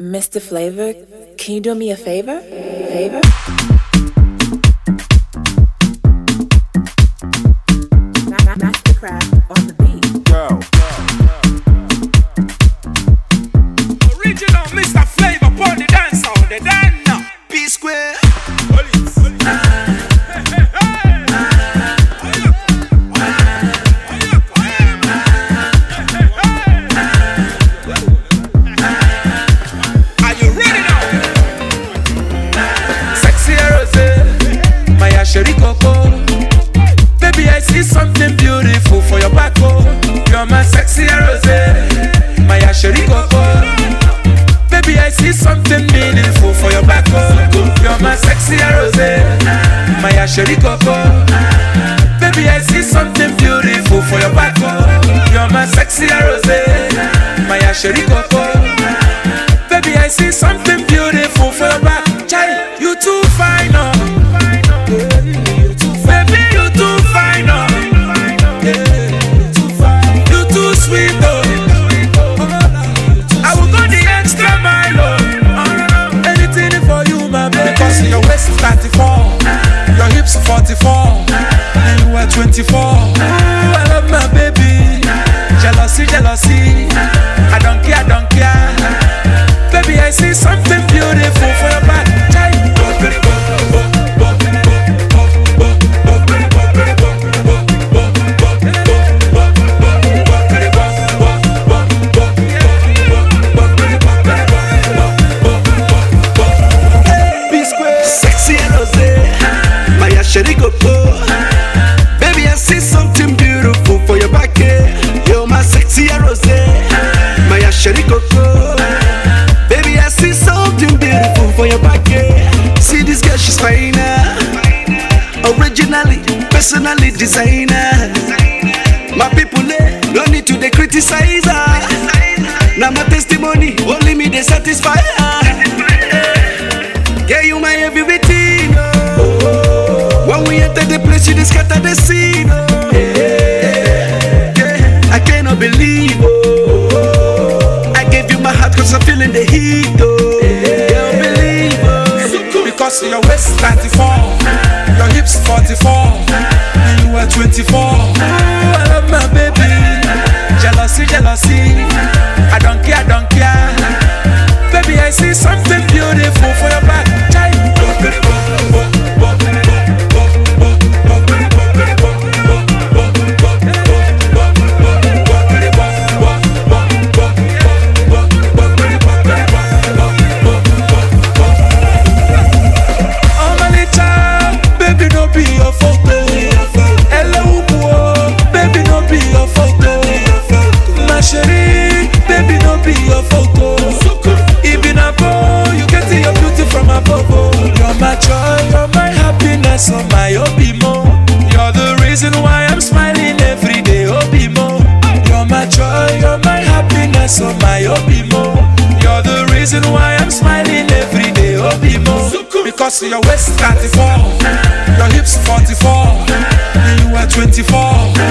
Mr. Flavour, can you do me a favor? Favor? Maya Sherry Coco. Baby, I see something beautiful for your back. Oh. You're my sexy Rose. Maya Sherry Coco. Baby, I see something meaningful for your back. Oh. You're my sexy Rose. Maya Sherry Coco. Baby, I see something beautiful for your back. Oh. You're my sexy Rose. My Sherry Coco. Maya go Coco. Baby, I see something beautiful for your back. You're my sexy rose My go Coco. Baby, I see something beautiful for your back. See this girl, she's fine Originally, personally designer. My people, eh, no need to criticize her. Now my testimony, only me they satisfy her. You just scatter the scene. Oh. Yeah, yeah, I cannot believe. Oh. I gave you my heart cause I'm feeling the heat. Oh. Can't believe. Oh. Because your waist 34, your hips 44, and you are 24. Because your waist 34, your hips 44, and you are 24.